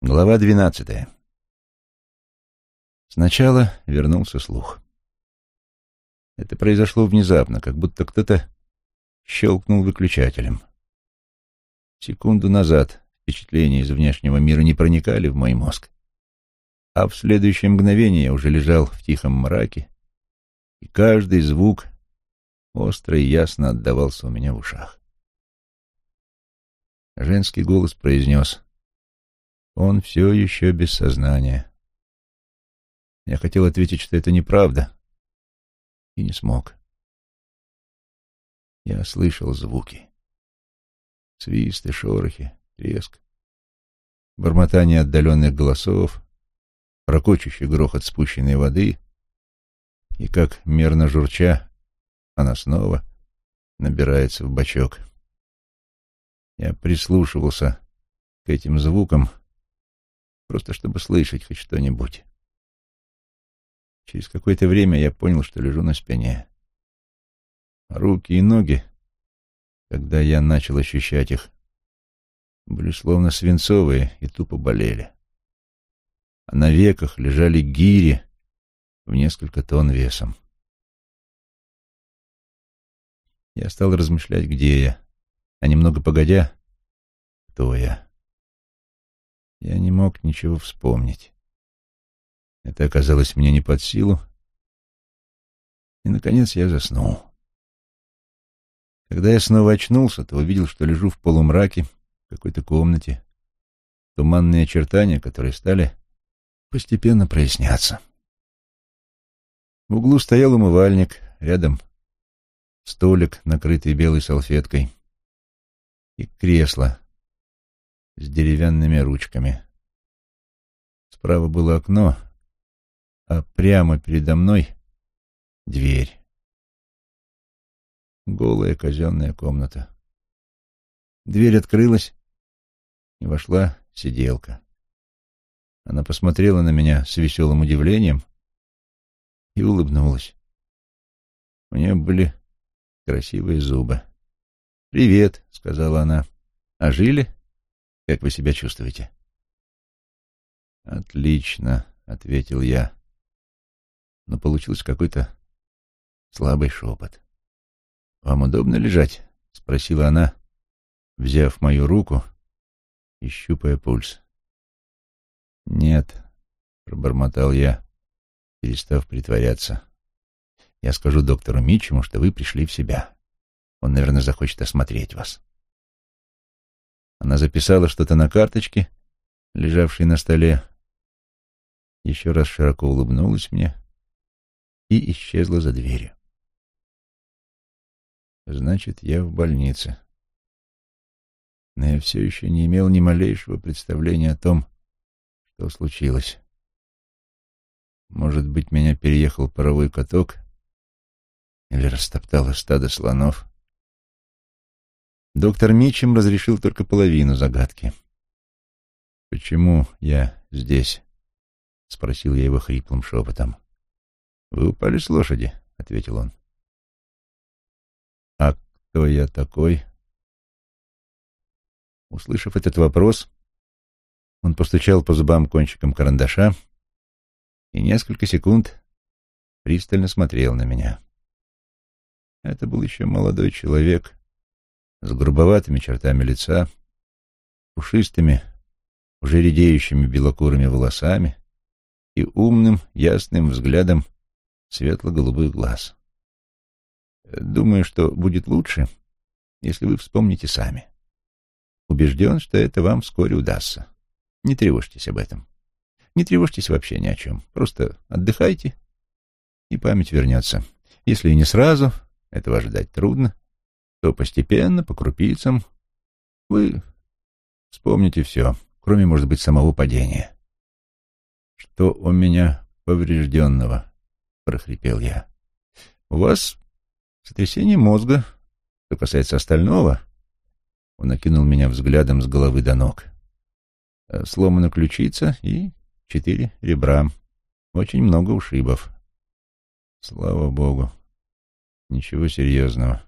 Глава двенадцатая. Сначала вернулся слух. Это произошло внезапно, как будто кто-то щелкнул выключателем. Секунду назад впечатления из внешнего мира не проникали в мой мозг, а в следующее мгновение я уже лежал в тихом мраке, и каждый звук остро и ясно отдавался у меня в ушах. Женский голос произнес — он все еще без сознания. Я хотел ответить, что это неправда, и не смог. Я слышал звуки. Свисты, шорохи, треск, бормотание отдаленных голосов, прокочущий грохот спущенной воды, и как, мерно журча, она снова набирается в бачок. Я прислушивался к этим звукам, просто чтобы слышать хоть что-нибудь. Через какое-то время я понял, что лежу на спине. Руки и ноги, когда я начал ощущать их, были словно свинцовые и тупо болели. А на веках лежали гири в несколько тонн весом. Я стал размышлять, где я, а немного погодя, кто я. Я не мог ничего вспомнить. Это оказалось мне не под силу. И, наконец, я заснул. Когда я снова очнулся, то увидел, что лежу в полумраке в какой-то комнате. Туманные очертания, которые стали постепенно проясняться. В углу стоял умывальник, рядом столик, накрытый белой салфеткой, и кресло, с деревянными ручками. Справа было окно, а прямо передо мной — дверь. Голая казенная комната. Дверь открылась, и вошла сиделка. Она посмотрела на меня с веселым удивлением и улыбнулась. У нее были красивые зубы. «Привет», — сказала она. «А жили?» Как вы себя чувствуете? Отлично, ответил я. Но получился какой-то слабый шепот. Вам удобно лежать? спросила она, взяв мою руку и щупая пульс. Нет, пробормотал я, перестав притворяться. Я скажу доктору Митчему, что вы пришли в себя. Он, наверное, захочет осмотреть вас. Она записала что-то на карточке, лежавшей на столе, еще раз широко улыбнулась мне и исчезла за дверью. Значит, я в больнице. Но я все еще не имел ни малейшего представления о том, что случилось. Может быть, меня переехал паровой каток или растоптало стадо слонов. Доктор Мичем разрешил только половину загадки. «Почему я здесь?» — спросил я его хриплым шепотом. «Вы упали с лошади», — ответил он. «А кто я такой?» Услышав этот вопрос, он постучал по зубам кончиком карандаша и несколько секунд пристально смотрел на меня. Это был еще молодой человек, с грубоватыми чертами лица, пушистыми, уже редеющими белокурыми волосами и умным, ясным взглядом светло-голубых глаз. Думаю, что будет лучше, если вы вспомните сами. Убежден, что это вам вскоре удастся. Не тревожьтесь об этом. Не тревожьтесь вообще ни о чем. Просто отдыхайте, и память вернется. Если и не сразу, этого ожидать трудно, то постепенно, по крупицам, вы вспомните все, кроме, может быть, самого падения. — Что у меня поврежденного? — прохрипел я. — У вас сотрясение мозга. Что касается остального, он окинул меня взглядом с головы до ног. Сломана ключица и четыре ребра. Очень много ушибов. Слава богу. Ничего серьезного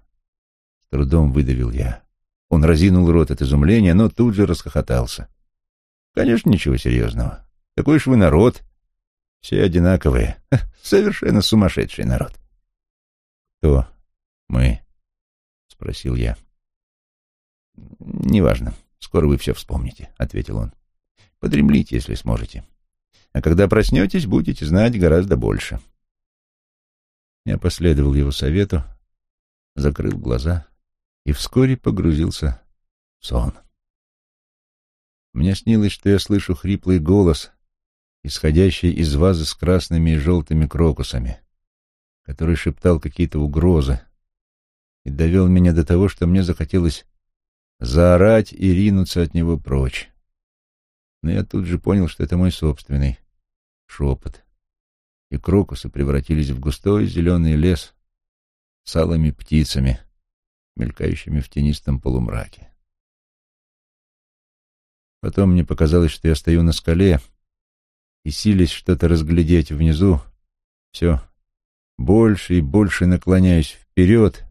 трудом выдавил я. Он разинул рот от изумления, но тут же расхохотался. Конечно, ничего серьезного. Такой уж вы народ. Все одинаковые. Совершенно сумасшедший народ. Кто мы? Спросил я. Неважно. Скоро вы все вспомните, ответил он. Подремлите, если сможете. А когда проснетесь, будете знать гораздо больше. Я последовал его совету, закрыл глаза и вскоре погрузился в сон. Мне снилось, что я слышу хриплый голос, исходящий из вазы с красными и желтыми крокусами, который шептал какие-то угрозы и довел меня до того, что мне захотелось заорать и ринуться от него прочь. Но я тут же понял, что это мой собственный шепот, и крокусы превратились в густой зеленый лес с алыми птицами, мелькающими в тенистом полумраке. Потом мне показалось, что я стою на скале и, силясь что-то разглядеть внизу, все больше и больше наклоняюсь вперед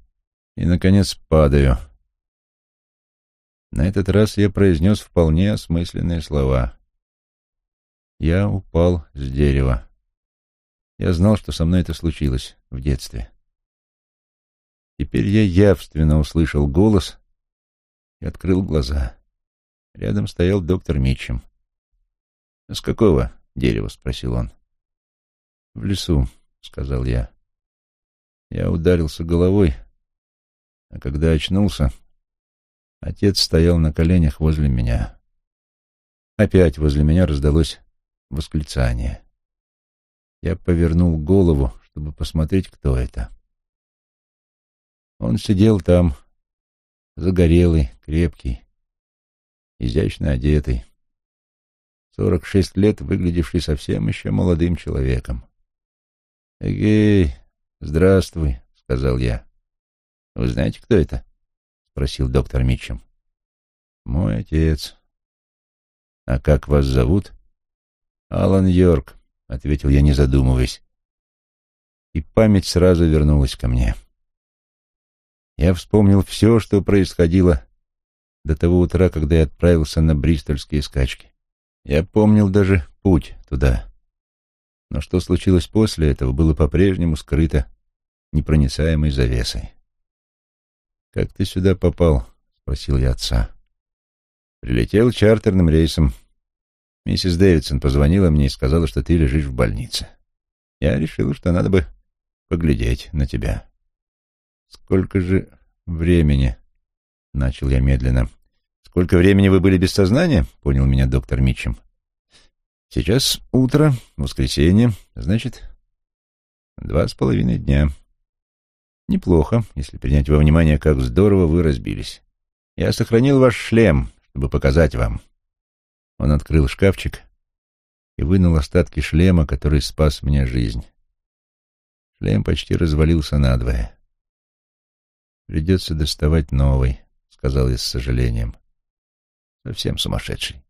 и, наконец, падаю. На этот раз я произнес вполне осмысленные слова. Я упал с дерева. Я знал, что со мной это случилось в детстве. Теперь я явственно услышал голос и открыл глаза. Рядом стоял доктор Митчем. «С какого дерева?» — спросил он. «В лесу», — сказал я. Я ударился головой, а когда очнулся, отец стоял на коленях возле меня. Опять возле меня раздалось восклицание. Я повернул голову, чтобы посмотреть, кто это. Он сидел там, загорелый, крепкий, изящно одетый, сорок шесть лет выглядевший совсем еще молодым человеком. «Эгей, здравствуй», — сказал я. «Вы знаете, кто это?» — спросил доктор Митчем. «Мой отец». «А как вас зовут?» «Алан Йорк», — ответил я, не задумываясь. И память сразу вернулась ко мне. Я вспомнил все, что происходило до того утра, когда я отправился на бристольские скачки. Я помнил даже путь туда. Но что случилось после этого, было по-прежнему скрыто непроницаемой завесой. «Как ты сюда попал?» — спросил я отца. «Прилетел чартерным рейсом. Миссис Дэвидсон позвонила мне и сказала, что ты лежишь в больнице. Я решил, что надо бы поглядеть на тебя». «Сколько же времени?» — начал я медленно. «Сколько времени вы были без сознания?» — понял меня доктор Митчем. «Сейчас утро, воскресенье, значит, два с половиной дня. Неплохо, если принять во внимание, как здорово вы разбились. Я сохранил ваш шлем, чтобы показать вам». Он открыл шкафчик и вынул остатки шлема, который спас мне жизнь. Шлем почти развалился надвое. «Придется доставать новый», — сказал я с сожалением. Совсем сумасшедший.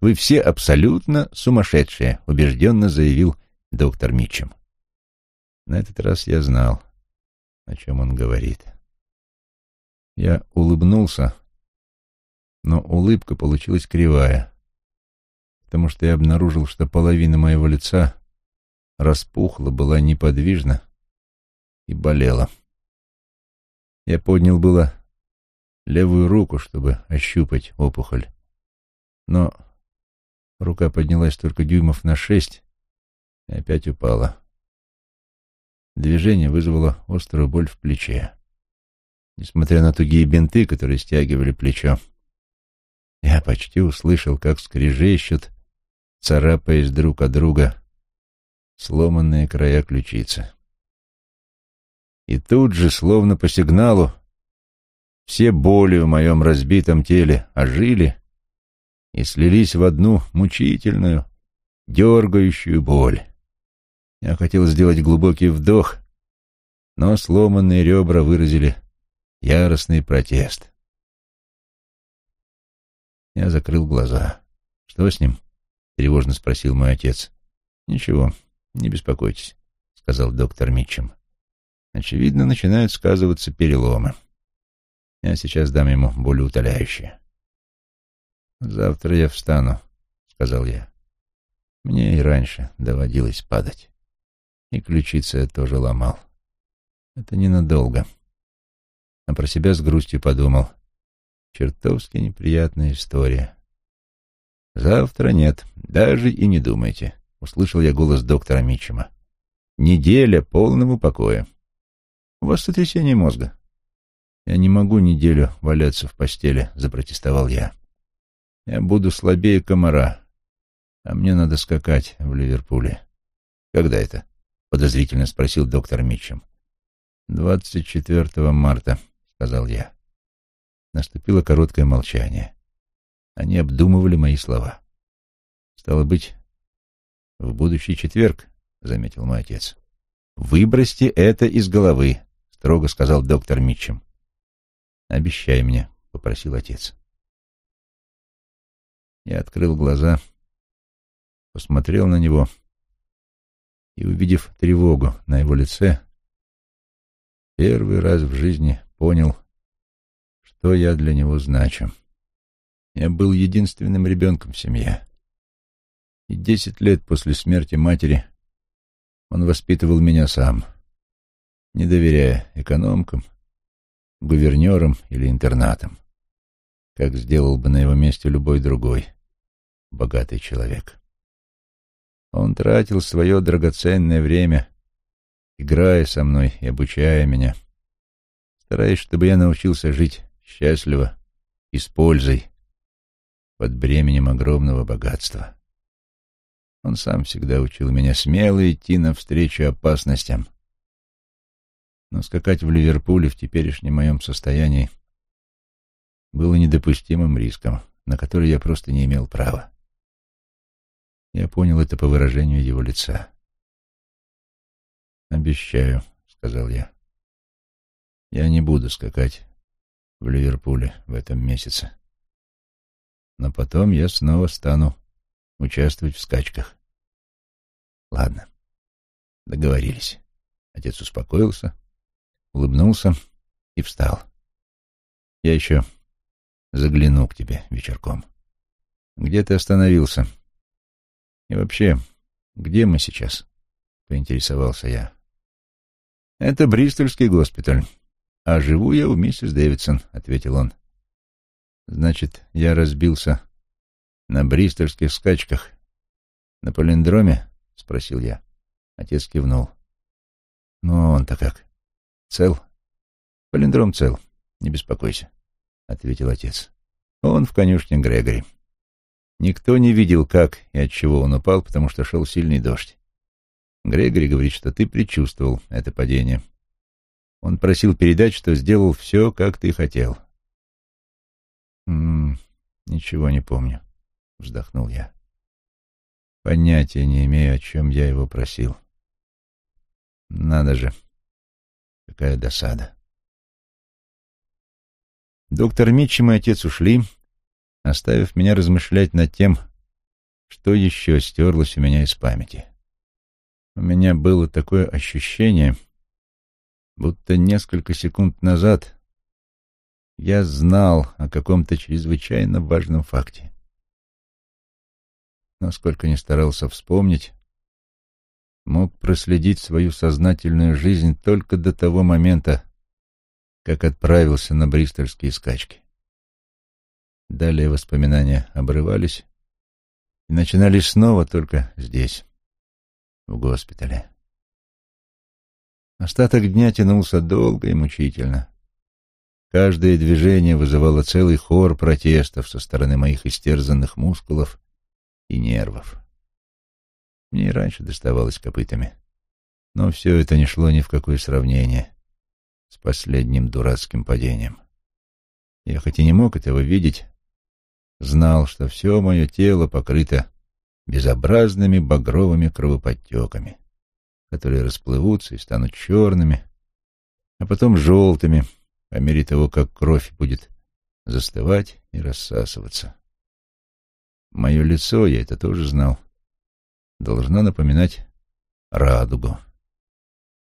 Вы все абсолютно сумасшедшие, убежденно заявил доктор Митчем. На этот раз я знал, о чем он говорит. Я улыбнулся, но улыбка получилась кривая, потому что я обнаружил, что половина моего лица распухла, была неподвижна и болела. Я поднял было левую руку, чтобы ощупать опухоль. Но рука поднялась только дюймов на шесть и опять упала. Движение вызвало острую боль в плече. Несмотря на тугие бинты, которые стягивали плечо, я почти услышал, как скрежещут, царапаясь друг от друга, сломанные края ключицы. И тут же, словно по сигналу, все боли в моем разбитом теле ожили и слились в одну мучительную, дергающую боль. Я хотел сделать глубокий вдох, но сломанные ребра выразили яростный протест. Я закрыл глаза. «Что с ним?» — тревожно спросил мой отец. «Ничего, не беспокойтесь», — сказал доктор Митчем. «Очевидно, начинают сказываться переломы». Я сейчас дам ему болеутоляющее. Завтра я встану, — сказал я. Мне и раньше доводилось падать. И ключицы я тоже ломал. Это ненадолго. А про себя с грустью подумал. Чертовски неприятная история. Завтра нет, даже и не думайте. Услышал я голос доктора Митчема. Неделя полного покоя. У мозга. Я не могу неделю валяться в постели, запротестовал я. Я буду слабее комара, а мне надо скакать в Ливерпуле. Когда это? Подозрительно спросил доктор Митчем. Двадцать четвертого марта, сказал я. Наступило короткое молчание. Они обдумывали мои слова. Стало быть, в будущий четверг, заметил мой отец. Выбросьте это из головы, строго сказал доктор Митчем. Обещай мне, попросил отец. Я открыл глаза, посмотрел на него и, увидев тревогу на его лице, первый раз в жизни понял, что я для него значу. Я был единственным ребенком в семье. И десять лет после смерти матери он воспитывал меня сам, не доверяя экономкам, гувернерам или интернатам как сделал бы на его месте любой другой богатый человек. Он тратил свое драгоценное время, играя со мной и обучая меня, стараясь, чтобы я научился жить счастливо и с пользой под бременем огромного богатства. Он сам всегда учил меня смело идти навстречу опасностям. Но скакать в Ливерпуле в теперешнем моем состоянии было недопустимым риском, на который я просто не имел права. Я понял это по выражению его лица. «Обещаю», — сказал я. «Я не буду скакать в Ливерпуле в этом месяце. Но потом я снова стану участвовать в скачках. Ладно, договорились. Отец успокоился, улыбнулся и встал. Я еще загляну к тебе вечерком. Где ты остановился? И вообще, где мы сейчас? Поинтересовался я. Это Бристольский госпиталь. А живу я у миссис Дэвидсон, ответил он. Значит, я разбился на бристольских скачках. На полиндроме? Спросил я. Отец кивнул. Ну, он-то как? Цел? Полиндром цел, не беспокойся ответил отец. Он в конюшне Грегори. Никто не видел, как и от чего он упал, потому что шел сильный дождь. Грегори говорит, что ты предчувствовал это падение. Он просил передать, что сделал все, как ты хотел. «М -м, «Ничего не помню», — вздохнул я. «Понятия не имею, о чем я его просил. Надо же, какая досада». Доктор Митчем и отец ушли, оставив меня размышлять над тем, что еще стерлось у меня из памяти. У меня было такое ощущение, будто несколько секунд назад я знал о каком-то чрезвычайно важном факте. Но сколько ни старался вспомнить, мог проследить свою сознательную жизнь только до того момента, как отправился на бристольские скачки. Далее воспоминания обрывались и начинались снова только здесь, в госпитале. Остаток дня тянулся долго и мучительно. Каждое движение вызывало целый хор протестов со стороны моих истерзанных мускулов и нервов. Мне и раньше доставалось копытами, но все это не шло ни в какое сравнение с последним дурацким падением. Я хоть и не мог этого видеть, знал, что все мое тело покрыто безобразными багровыми кровоподтеками, которые расплывутся и станут черными, а потом желтыми, по мере того, как кровь будет застывать и рассасываться. Мое лицо, я это тоже знал, должно напоминать радугу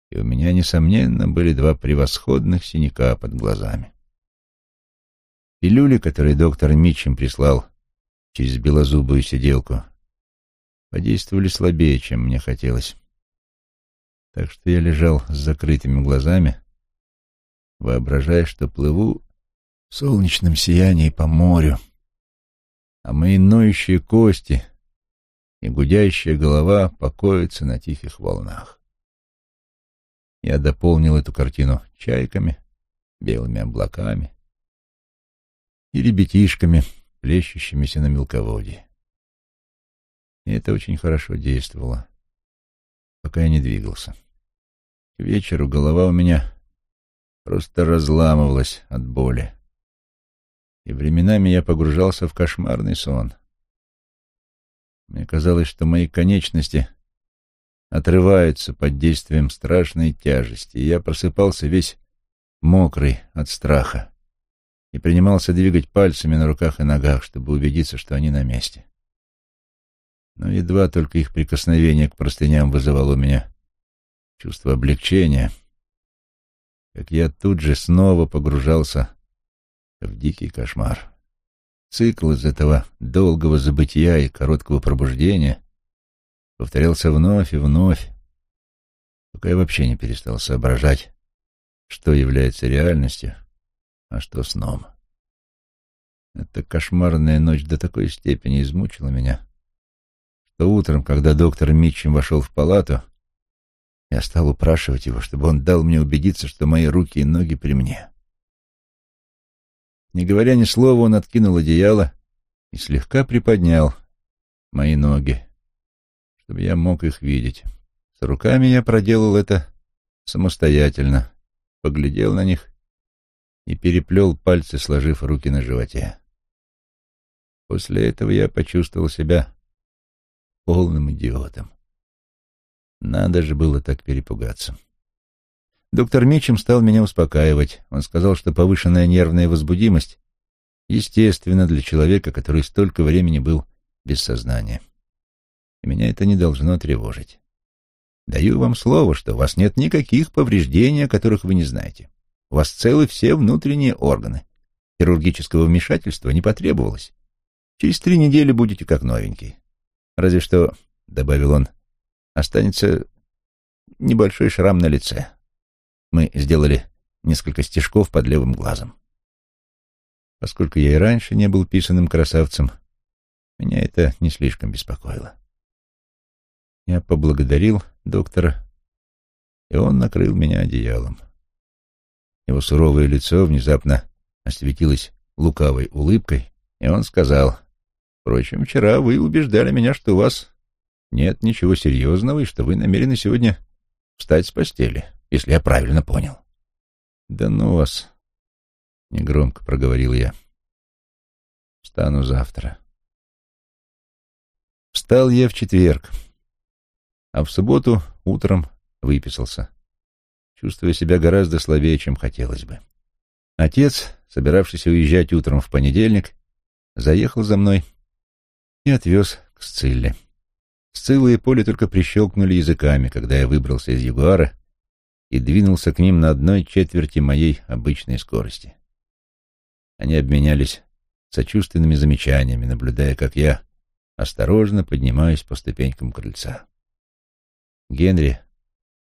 и у меня, несомненно, были два превосходных синяка под глазами. Пилюли, которые доктор Митчем прислал через белозубую сиделку подействовали слабее, чем мне хотелось. Так что я лежал с закрытыми глазами, воображая, что плыву в солнечном сиянии по морю, а мои ноющие кости и гудящая голова покоятся на тихих волнах. Я дополнил эту картину чайками, белыми облаками и ребятишками, плещущимися на мелководье. И это очень хорошо действовало, пока я не двигался. К вечеру голова у меня просто разламывалась от боли, и временами я погружался в кошмарный сон. Мне казалось, что мои конечности отрываются под действием страшной тяжести, и я просыпался весь мокрый от страха и принимался двигать пальцами на руках и ногах, чтобы убедиться, что они на месте. Но едва только их прикосновение к простыням вызывало у меня чувство облегчения, как я тут же снова погружался в дикий кошмар. Цикл из этого долгого забытия и короткого пробуждения повторялся вновь и вновь, пока я вообще не перестал соображать, что является реальностью, а что сном. Эта кошмарная ночь до такой степени измучила меня, что утром, когда доктор Митчем вошел в палату, я стал упрашивать его, чтобы он дал мне убедиться, что мои руки и ноги при мне. Не говоря ни слова, он откинул одеяло и слегка приподнял мои ноги, чтобы я мог их видеть. С руками я проделал это самостоятельно, поглядел на них и переплел пальцы, сложив руки на животе. После этого я почувствовал себя полным идиотом. Надо же было так перепугаться. Доктор Мичем стал меня успокаивать. Он сказал, что повышенная нервная возбудимость естественна для человека, который столько времени был без сознания. И меня это не должно тревожить. Даю вам слово, что у вас нет никаких повреждений, о которых вы не знаете. У вас целы все внутренние органы. Хирургического вмешательства не потребовалось. Через три недели будете как новенький. Разве что, — добавил он, — останется небольшой шрам на лице. Мы сделали несколько стежков под левым глазом. Поскольку я и раньше не был писанным красавцем, меня это не слишком беспокоило. Я поблагодарил доктора, и он накрыл меня одеялом. Его суровое лицо внезапно осветилось лукавой улыбкой, и он сказал, «Впрочем, вчера вы убеждали меня, что у вас нет ничего серьезного и что вы намерены сегодня встать с постели, если я правильно понял». «Да ну вас!» — негромко проговорил я. «Встану завтра». Встал я в четверг а в субботу утром выписался, чувствуя себя гораздо слабее, чем хотелось бы. Отец, собиравшийся уезжать утром в понедельник, заехал за мной и отвез к Сцилле. Сцилла и Поле только прищелкнули языками, когда я выбрался из Ягуара и двинулся к ним на одной четверти моей обычной скорости. Они обменялись сочувственными замечаниями, наблюдая, как я осторожно поднимаюсь по ступенькам крыльца. Генри,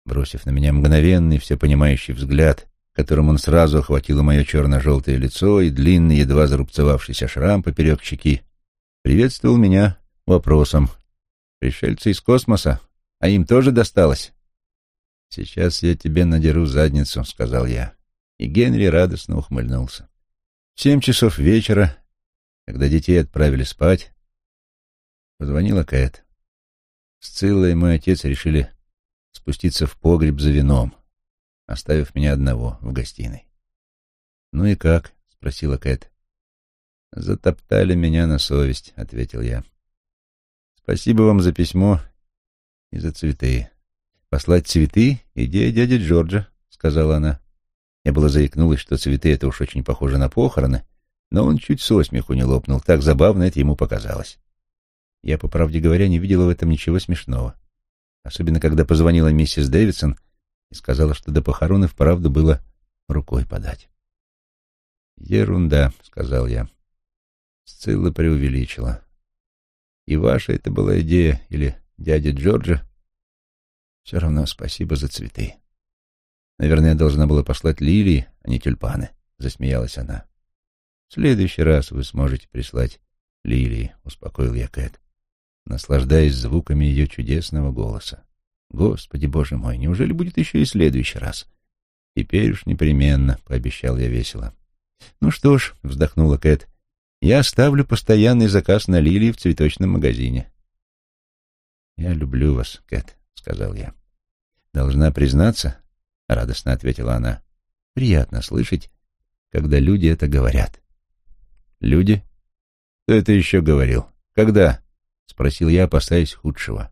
бросив на меня мгновенный, всепонимающий взгляд, которым он сразу охватило мое черно-желтое лицо и длинный, едва зарубцевавшийся шрам поперек щеки, приветствовал меня вопросом. «Пришельцы из космоса? А им тоже досталось?» «Сейчас я тебе надеру задницу», — сказал я. И Генри радостно ухмыльнулся. В семь часов вечера, когда детей отправили спать, позвонила Кэт. Сцилла и мой отец решили спуститься в погреб за вином, оставив меня одного в гостиной. «Ну и как?» — спросила Кэт. «Затоптали меня на совесть», — ответил я. «Спасибо вам за письмо и за цветы. Послать цветы — идея дяди Джорджа», — сказала она. Я было заикнулась, что цветы — это уж очень похоже на похороны, но он чуть со смеху не лопнул, так забавно это ему показалось. Я, по правде говоря, не видела в этом ничего смешного особенно когда позвонила миссис Дэвидсон и сказала, что до похорон и вправду было рукой подать. «Ерунда», — сказал я. Сцилла преувеличила. и ваша это была идея, или дяди Джорджа, все равно спасибо за цветы. Наверное, должна была послать лилии, а не тюльпаны, — засмеялась она. В следующий раз вы сможете прислать лилии, — успокоил я Кэт, наслаждаясь звуками ее чудесного голоса. Господи, боже мой, неужели будет еще и следующий раз? Теперь уж непременно, — пообещал я весело. Ну что ж, — вздохнула Кэт, — я оставлю постоянный заказ на лилии в цветочном магазине. Я люблю вас, Кэт, — сказал я. Должна признаться, — радостно ответила она, — приятно слышать, когда люди это говорят. Люди? Кто это еще говорил? Когда? — спросил я, опасаясь худшего.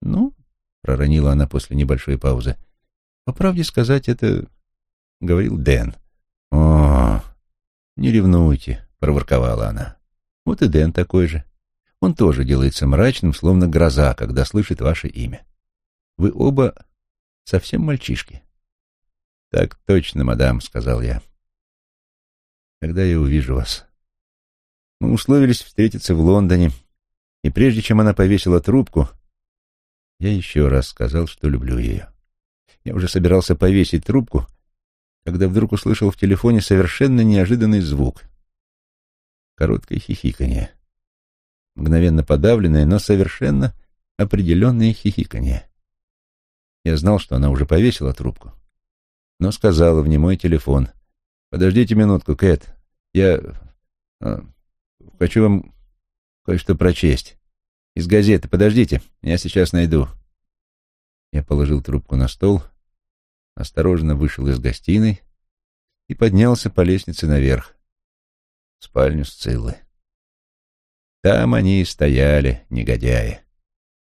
Ну, — проронила она после небольшой паузы, — по правде сказать, это говорил Дэн. О, не ревнуйте, — проворковала она. Вот и Дэн такой же. Он тоже делается мрачным, словно гроза, когда слышит ваше имя. Вы оба совсем мальчишки. Так точно, мадам, — сказал я. Когда я увижу вас? Мы условились встретиться в Лондоне, и прежде чем она повесила трубку, я еще раз сказал, что люблю ее. Я уже собирался повесить трубку, когда вдруг услышал в телефоне совершенно неожиданный звук. Короткое хихиканье мгновенно подавленное, но совершенно определенное хихиканье. Я знал, что она уже повесила трубку, но сказала в немой телефон. «Подождите минутку, Кэт, я а, хочу вам кое-что прочесть. Из газеты. Подождите, я сейчас найду». Я положил трубку на стол, осторожно вышел из гостиной и поднялся по лестнице наверх, в спальню Сциллы. Там они и стояли, негодяи,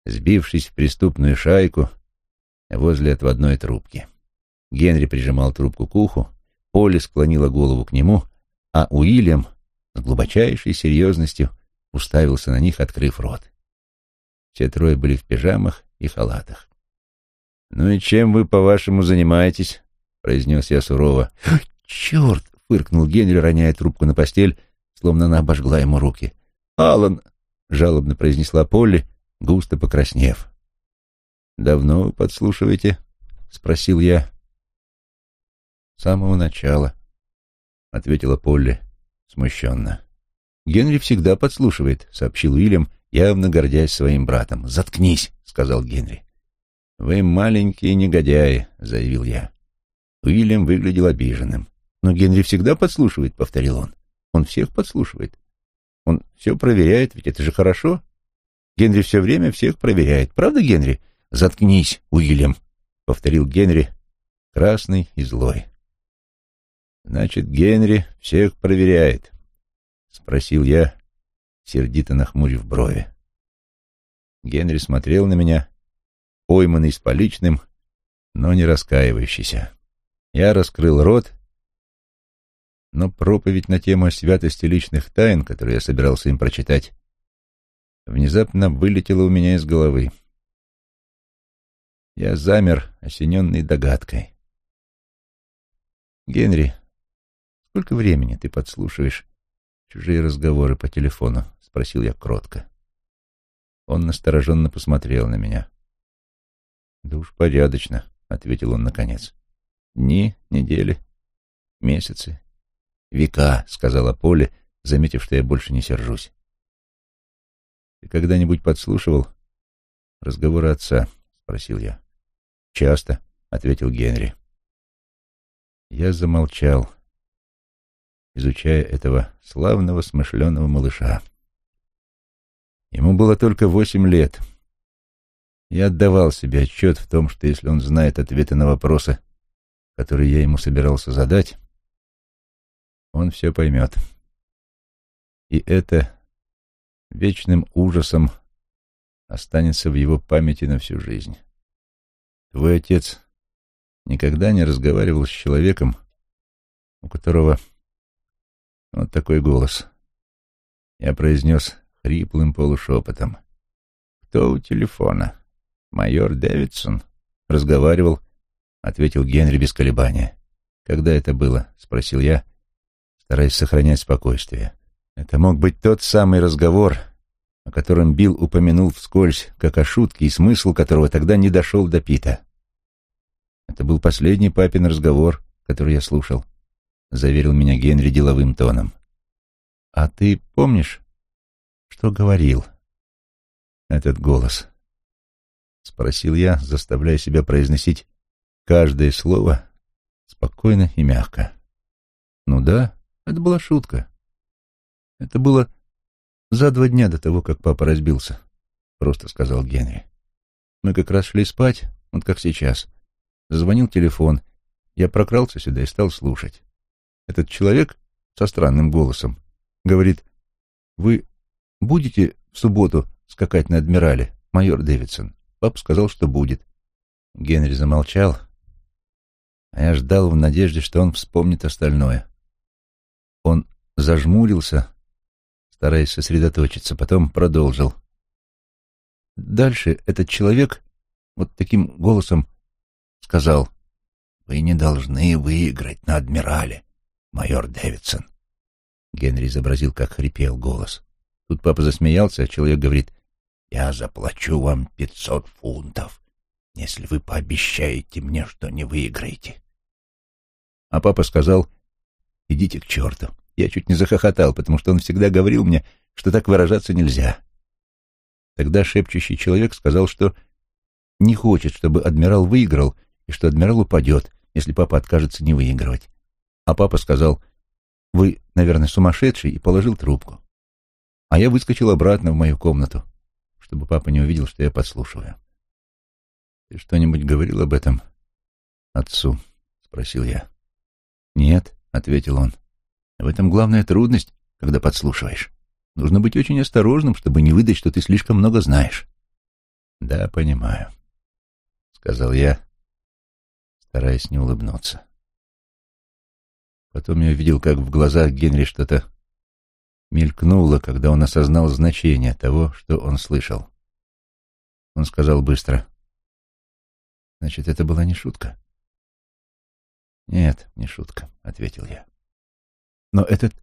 сбившись в преступную шайку возле отводной трубки. Генри прижимал трубку к уху, Полли склонила голову к нему, а Уильям с глубочайшей серьезностью уставился на них, открыв рот. Все трое были в пижамах и халатах. «Ну и чем вы, по-вашему, занимаетесь?» — произнес я сурово. «Черт!» — фыркнул Генри, роняя трубку на постель, словно она обожгла ему руки. «Алан!» — жалобно произнесла Полли, густо покраснев. «Давно вы подслушиваете?» — спросил я. «С самого начала», — ответила Полли смущенно. «Генри всегда подслушивает», — сообщил Уильям, явно гордясь своим братом. «Заткнись», — сказал Генри. «Вы маленькие негодяи», — заявил я. Уильям выглядел обиженным. «Но Генри всегда подслушивает», — повторил он. «Он всех подслушивает. Он все проверяет, ведь это же хорошо. Генри все время всех проверяет. Правда, Генри? Заткнись, Уильям, — повторил Генри, красный и злой. Значит, Генри всех проверяет, — спросил я, сердито нахмурив брови. Генри смотрел на меня, пойманный с поличным, но не раскаивающийся. Я раскрыл рот но проповедь на тему святости личных тайн, которую я собирался им прочитать, внезапно вылетела у меня из головы. Я замер, осененный догадкой. «Генри, сколько времени ты подслушиваешь чужие разговоры по телефону?» — спросил я кротко. Он настороженно посмотрел на меня. «Да уж порядочно», — ответил он наконец. «Дни, недели, месяцы, «Века», — сказала Поле, заметив, что я больше не сержусь. «Ты когда-нибудь подслушивал разговоры отца?» — спросил я. «Часто», — ответил Генри. Я замолчал, изучая этого славного смышленого малыша. Ему было только восемь лет. Я отдавал себе отчет в том, что если он знает ответы на вопросы, которые я ему собирался задать, он все поймет. И это вечным ужасом останется в его памяти на всю жизнь. Твой отец никогда не разговаривал с человеком, у которого вот такой голос. Я произнес хриплым полушепотом. «Кто у телефона? Майор Дэвидсон?» «Разговаривал», — ответил Генри без колебания. «Когда это было?» — спросил я, — стараясь сохранять спокойствие. Это мог быть тот самый разговор, о котором Билл упомянул вскользь, как о шутке, и смысл которого тогда не дошел до Пита. Это был последний папин разговор, который я слушал, заверил меня Генри деловым тоном. А ты помнишь, что говорил этот голос? Спросил я, заставляя себя произносить каждое слово спокойно и мягко. Ну да, это была шутка. Это было за два дня до того, как папа разбился, просто сказал Генри. Мы как раз шли спать, вот как сейчас. Зазвонил телефон. Я прокрался сюда и стал слушать. Этот человек со странным голосом говорит, «Вы будете в субботу скакать на Адмирале, майор Дэвидсон?» Папа сказал, что будет. Генри замолчал, а я ждал в надежде, что он вспомнит остальное. Он зажмурился, стараясь сосредоточиться, потом продолжил. Дальше этот человек вот таким голосом сказал, «Вы не должны выиграть на адмирале, майор Дэвидсон». Генри изобразил, как хрипел голос. Тут папа засмеялся, а человек говорит, «Я заплачу вам пятьсот фунтов, если вы пообещаете мне, что не выиграете». А папа сказал, «Идите к черту». Я чуть не захохотал, потому что он всегда говорил мне, что так выражаться нельзя. Тогда шепчущий человек сказал, что не хочет, чтобы адмирал выиграл, и что адмирал упадет, если папа откажется не выигрывать. А папа сказал, «Вы, наверное, сумасшедший», и положил трубку. А я выскочил обратно в мою комнату, чтобы папа не увидел, что я подслушиваю. «Ты что-нибудь говорил об этом отцу?» — спросил я. «Нет», — ответил он. «В этом главная трудность, когда подслушиваешь. Нужно быть очень осторожным, чтобы не выдать, что ты слишком много знаешь». «Да, понимаю», — сказал я, стараясь не улыбнуться. Потом я увидел, как в глазах Генри что-то мелькнуло, когда он осознал значение того, что он слышал. Он сказал быстро. «Значит, это была не шутка?» «Нет, не шутка», — ответил я. «Но этот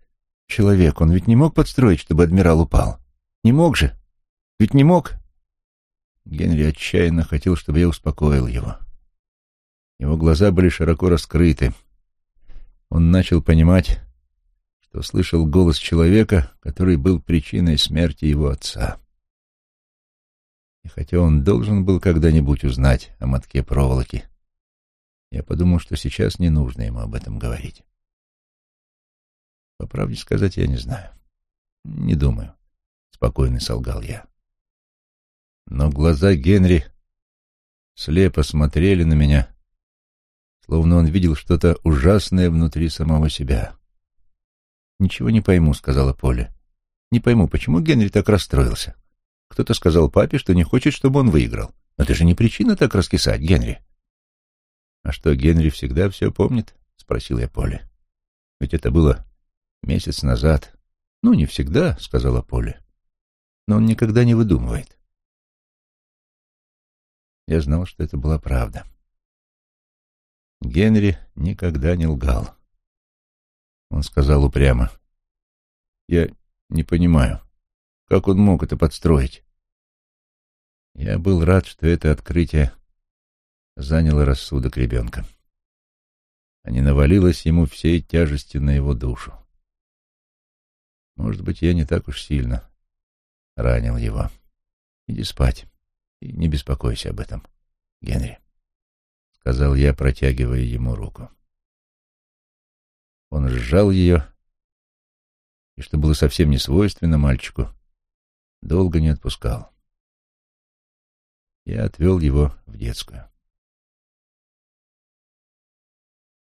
человек, он ведь не мог подстроить, чтобы адмирал упал? Не мог же? Ведь не мог?» Генри отчаянно хотел, чтобы я успокоил его. Его глаза были широко раскрыты. Он начал понимать, что слышал голос человека, который был причиной смерти его отца. И хотя он должен был когда-нибудь узнать о мотке проволоки, я подумал, что сейчас не нужно ему об этом говорить. По правде сказать, я не знаю. Не думаю, — спокойно солгал я. Но глаза Генри слепо смотрели на меня, словно он видел что-то ужасное внутри самого себя. «Ничего не пойму», — сказала Поля. «Не пойму, почему Генри так расстроился? Кто-то сказал папе, что не хочет, чтобы он выиграл. Но это же не причина так раскисать, Генри». «А что, Генри всегда все помнит?» — спросил я Поле. «Ведь это было месяц назад». «Ну, не всегда», — сказала Поля. «Но он никогда не выдумывает». Я знал, что это была правда. Генри никогда не лгал. Он сказал упрямо. «Я не понимаю, как он мог это подстроить?» Я был рад, что это открытие заняло рассудок ребенка. А не навалилось ему всей тяжестью на его душу. Может быть, я не так уж сильно ранил его. Иди спать и не беспокойся об этом, Генри сказал я, протягивая ему руку. Он сжал ее, и, что было совсем не свойственно мальчику, долго не отпускал. Я отвел его в детскую.